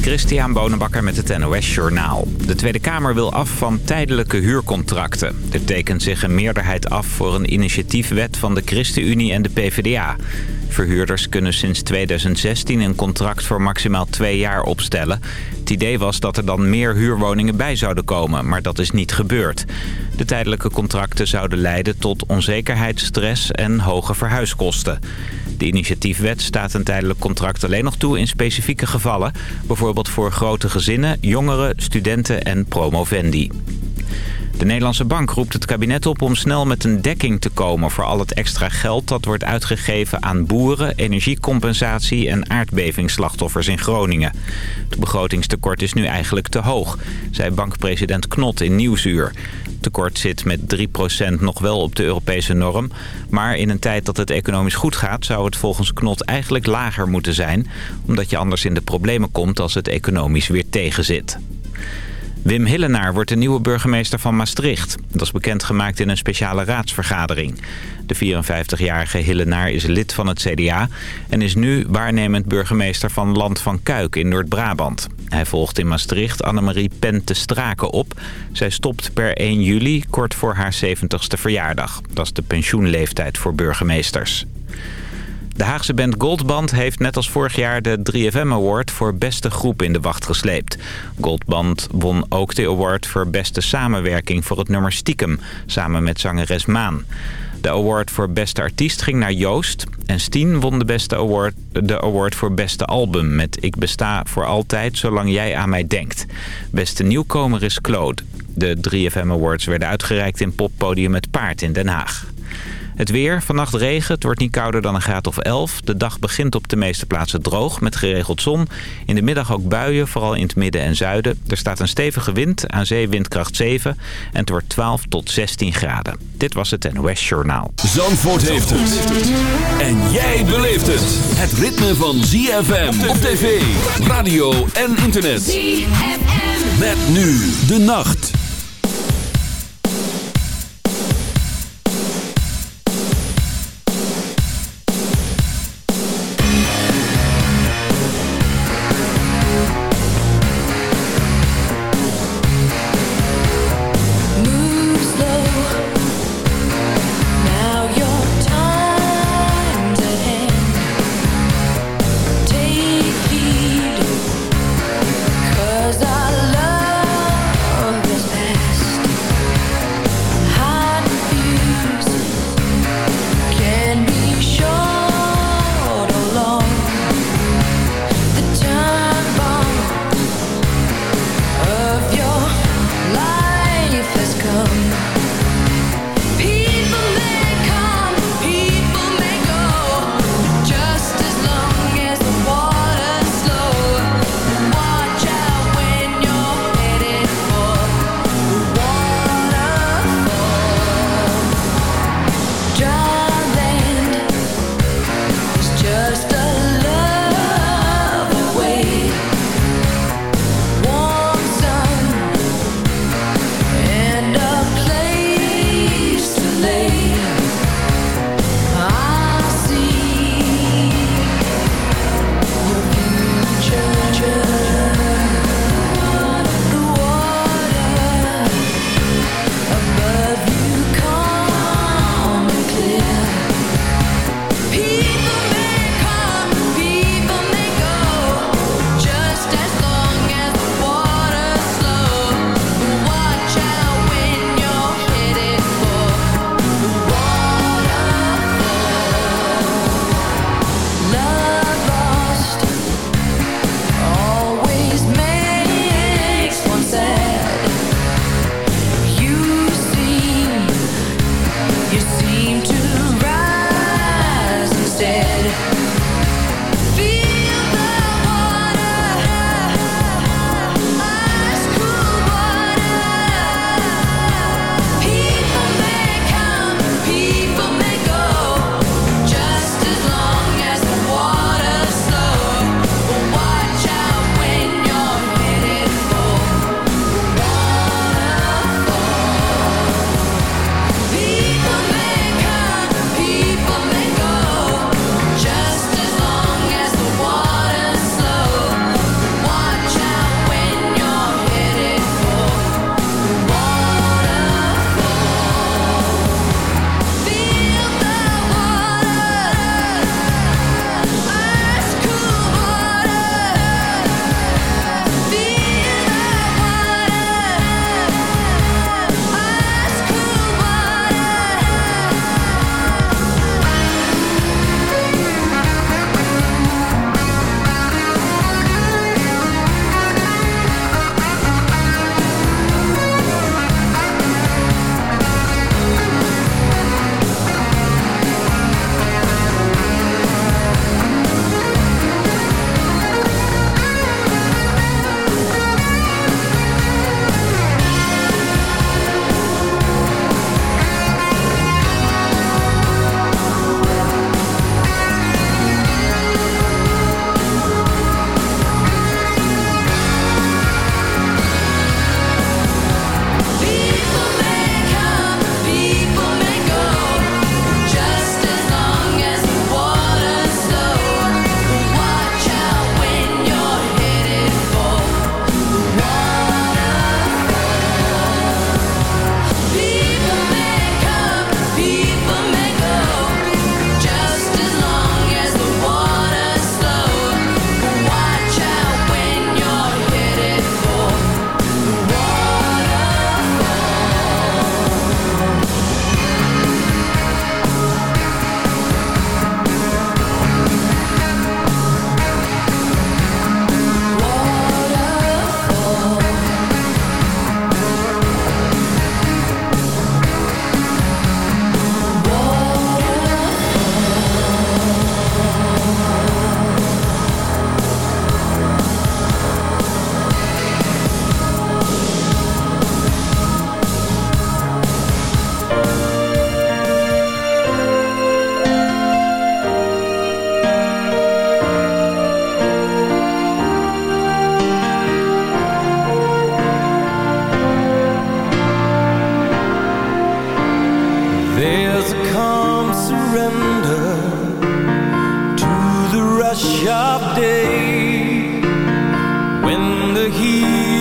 Christian Bonenbakker met het NOS Journaal. De Tweede Kamer wil af van tijdelijke huurcontracten. Er tekent zich een meerderheid af voor een initiatiefwet van de ChristenUnie en de PvdA. Verhuurders kunnen sinds 2016 een contract voor maximaal twee jaar opstellen. Het idee was dat er dan meer huurwoningen bij zouden komen, maar dat is niet gebeurd. De tijdelijke contracten zouden leiden tot onzekerheid, stress en hoge verhuiskosten. De initiatiefwet staat een tijdelijk contract alleen nog toe in specifieke gevallen. Bijvoorbeeld voor grote gezinnen, jongeren, studenten en promovendi. De Nederlandse Bank roept het kabinet op om snel met een dekking te komen... voor al het extra geld dat wordt uitgegeven aan boeren, energiecompensatie... en aardbevingsslachtoffers in Groningen. Het begrotingstekort is nu eigenlijk te hoog, zei bankpresident Knot in Nieuwsuur. Tekort zit met 3% nog wel op de Europese norm. Maar in een tijd dat het economisch goed gaat... zou het volgens Knot eigenlijk lager moeten zijn... omdat je anders in de problemen komt als het economisch weer tegenzit. Wim Hillenaar wordt de nieuwe burgemeester van Maastricht. Dat is bekendgemaakt in een speciale raadsvergadering. De 54-jarige Hillenaar is lid van het CDA... en is nu waarnemend burgemeester van Land van Kuik in Noord-Brabant. Hij volgt in Maastricht Annemarie Pente Straken op. Zij stopt per 1 juli, kort voor haar 70ste verjaardag. Dat is de pensioenleeftijd voor burgemeesters. De Haagse band Goldband heeft net als vorig jaar de 3FM Award voor beste groep in de wacht gesleept. Goldband won ook de award voor beste samenwerking voor het nummer Stiekem, samen met zangeres Maan. De award voor beste artiest ging naar Joost. En Steen won de, beste award, de award voor beste album met Ik besta voor altijd zolang jij aan mij denkt. Beste nieuwkomer is Claude. De 3FM Awards werden uitgereikt in poppodium Het Paard in Den Haag. Het weer, vannacht regen, het wordt niet kouder dan een graad of 11. De dag begint op de meeste plaatsen droog, met geregeld zon. In de middag ook buien, vooral in het midden en zuiden. Er staat een stevige wind, aan zee windkracht 7. En het wordt 12 tot 16 graden. Dit was het NOS Journaal. Zandvoort heeft het. En jij beleeft het. Het ritme van ZFM op tv, radio en internet. ZFM. Met nu de nacht.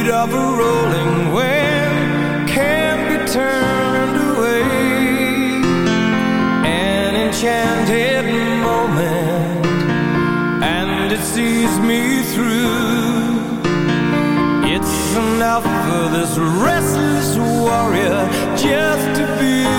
of a rolling wind can't be turned away. An enchanted moment, and it sees me through. It's enough for this restless warrior just to be.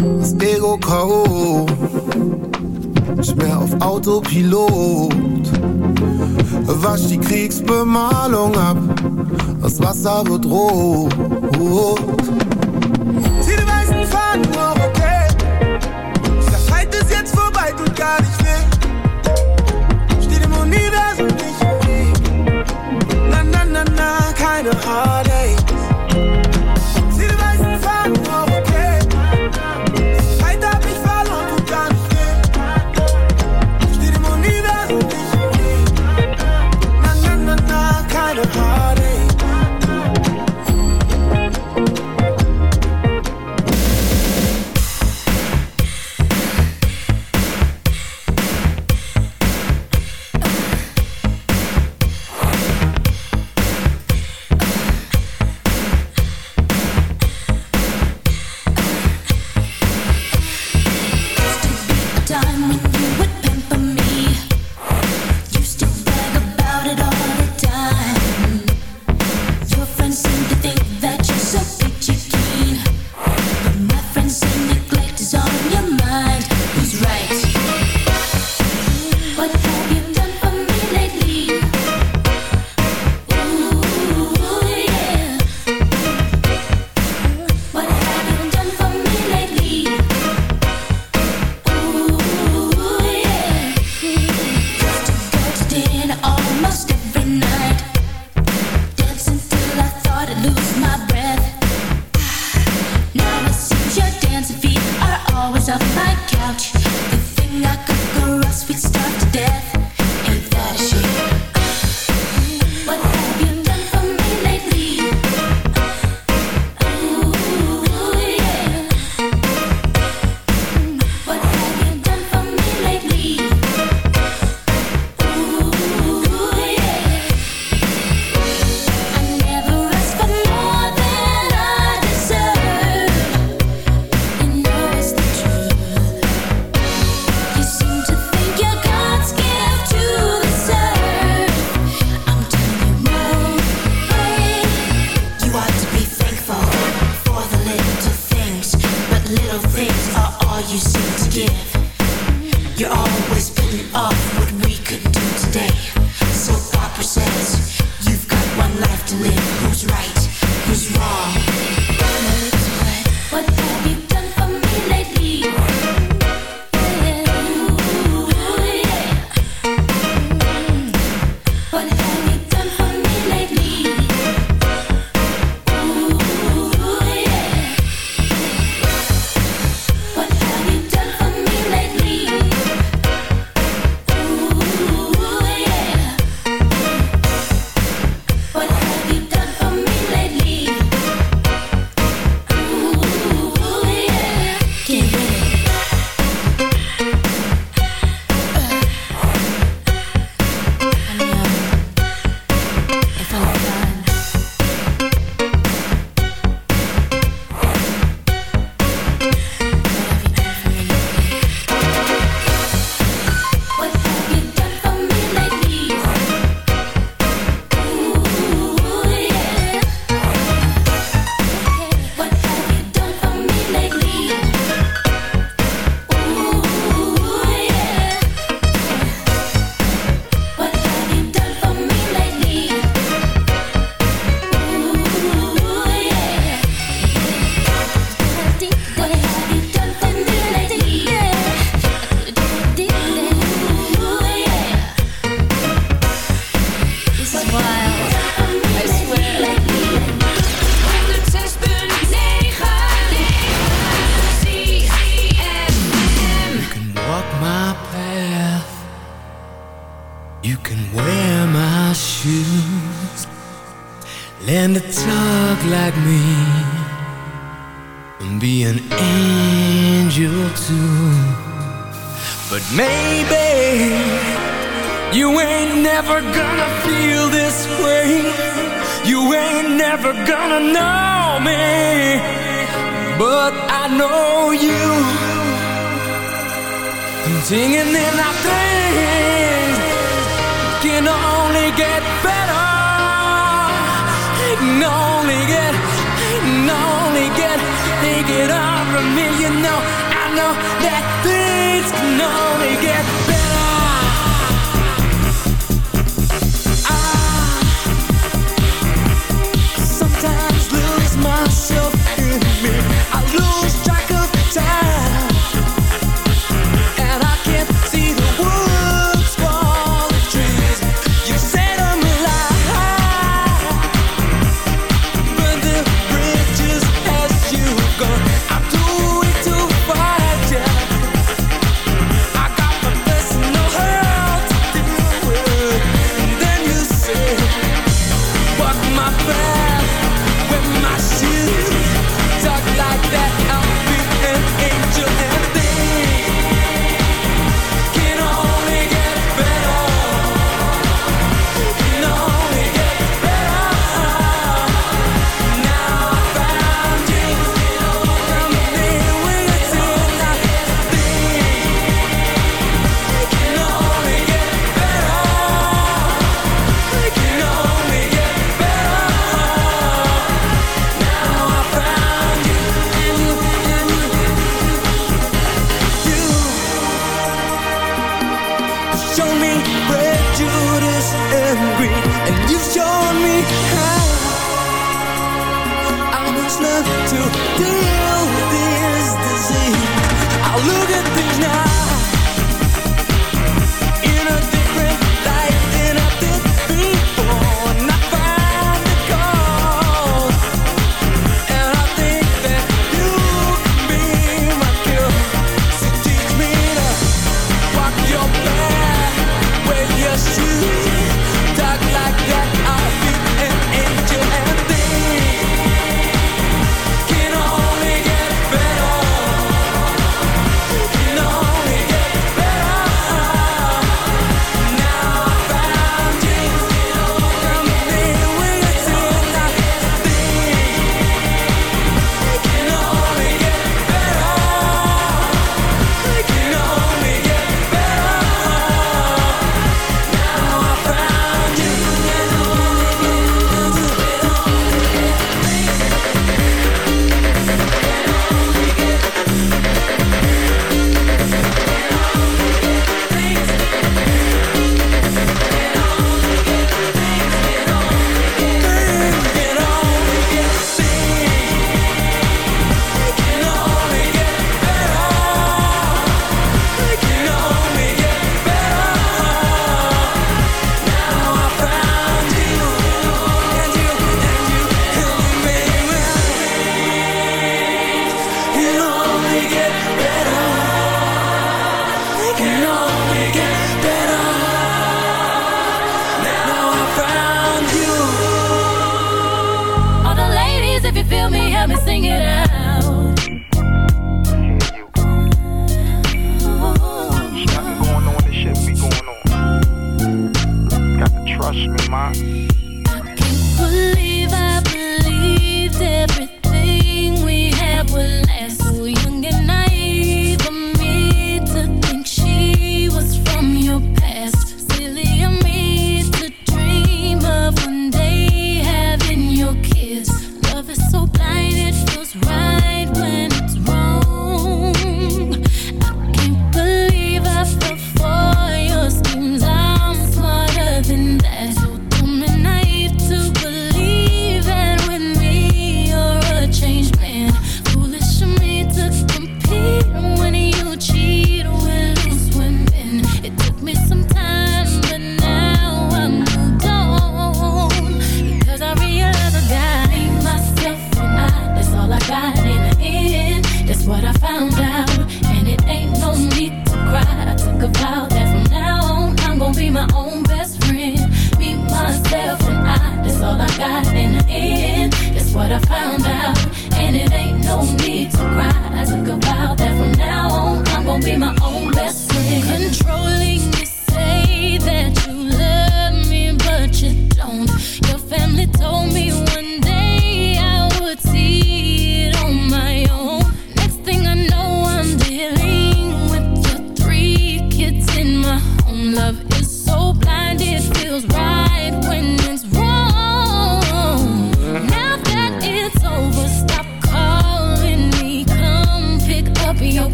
Das Ego K.O. Nicht mehr auf Autopilot. Wasch die Kriegsbemalung ab. Das Wasser wird rot. Zieh die weißen Fahnen hoch, okay. Der Fight ist jetzt vorbei, tut gar nicht weh. Steht im Universum nicht im Weg. Na, na, na, na, keine Heartaches.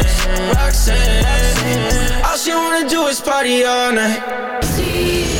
Roxanne, Roxanne. All she wanna do is party all night.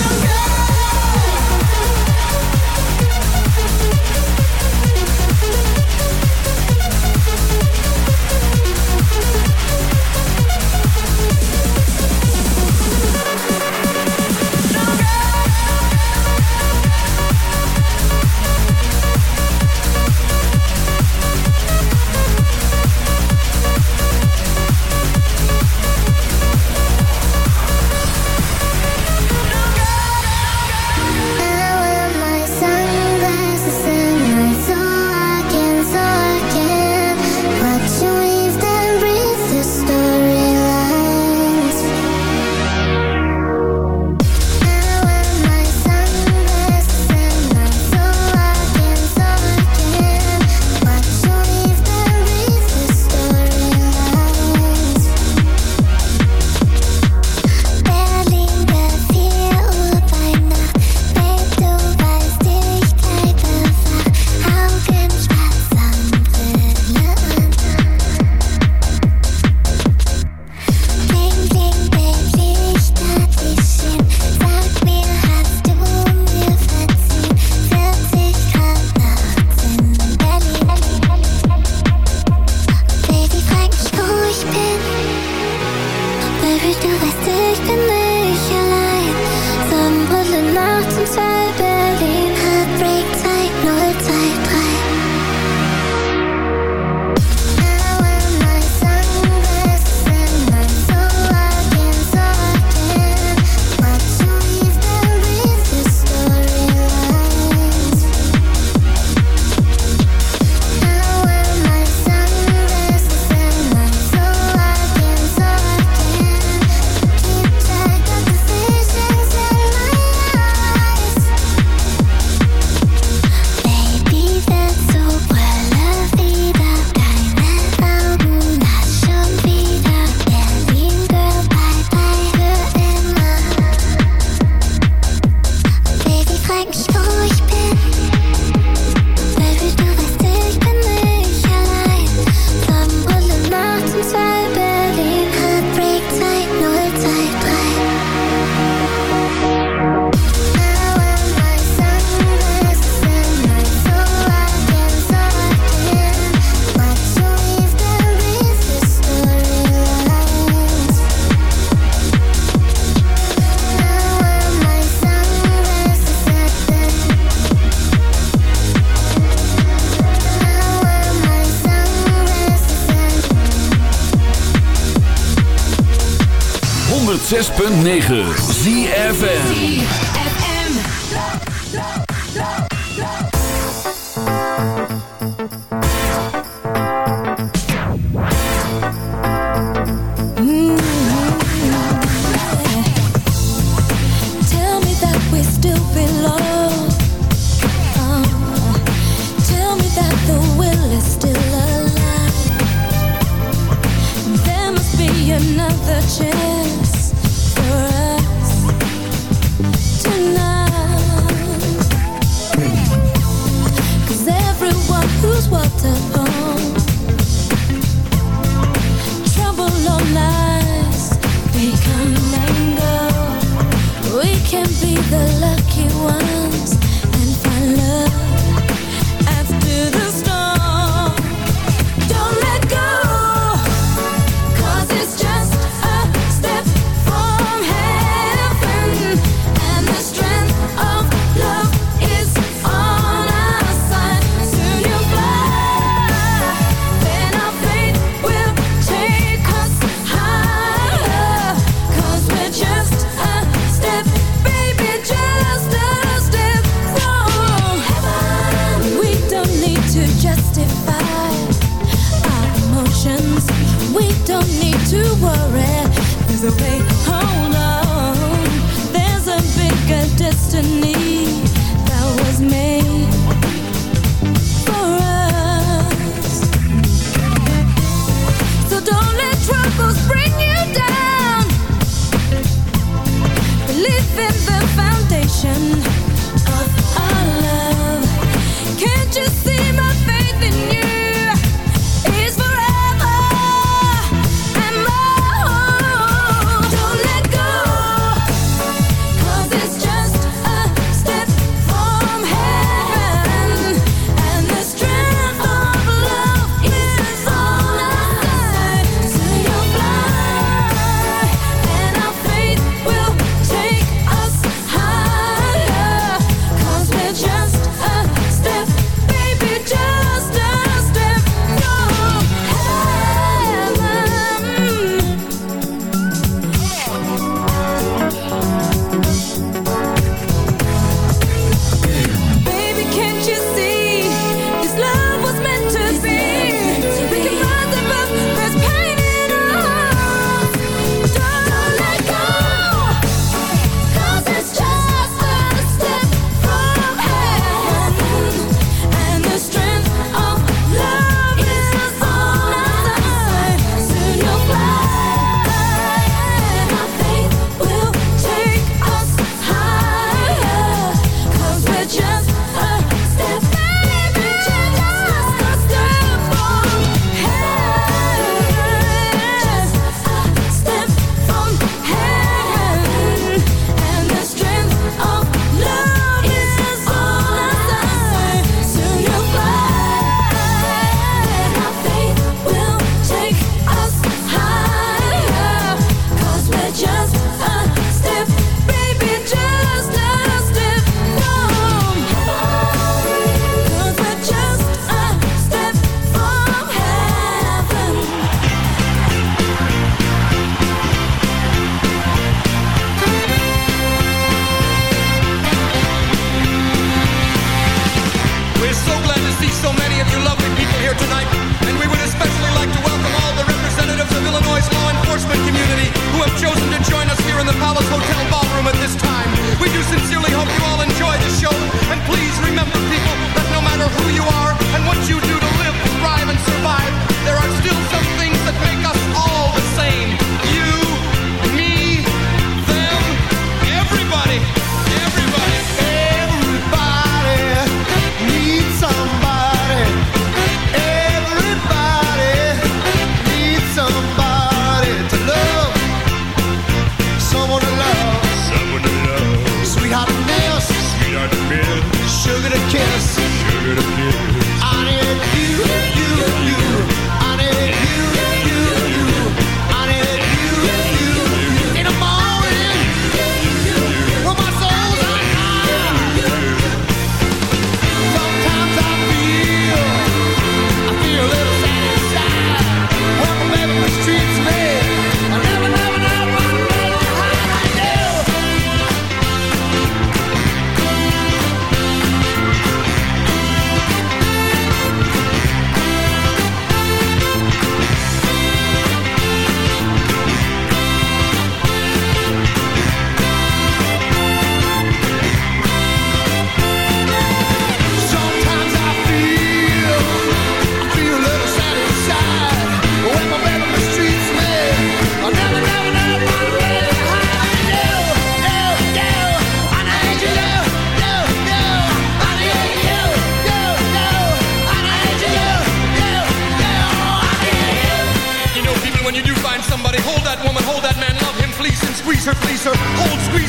Bye.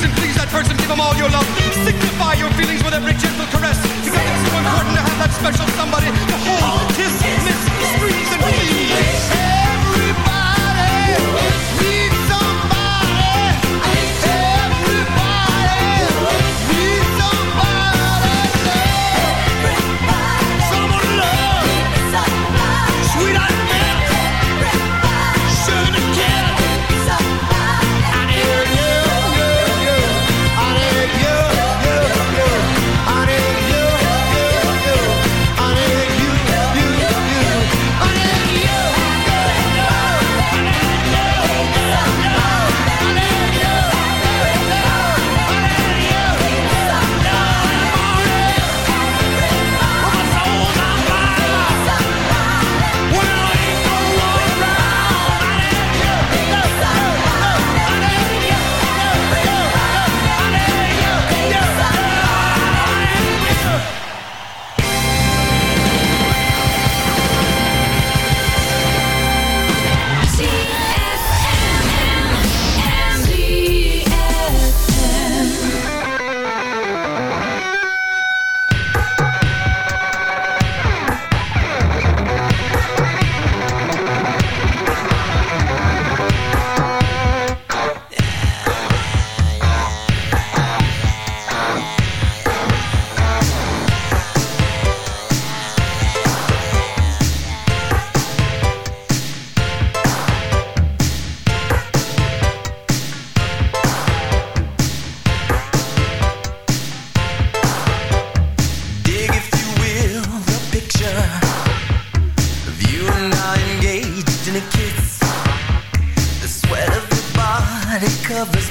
person, please that person, give them all your love. Signify your feelings with every gentle caress. Because it's so important to have that special somebody to hold, kiss, miss, squeeze, and please. this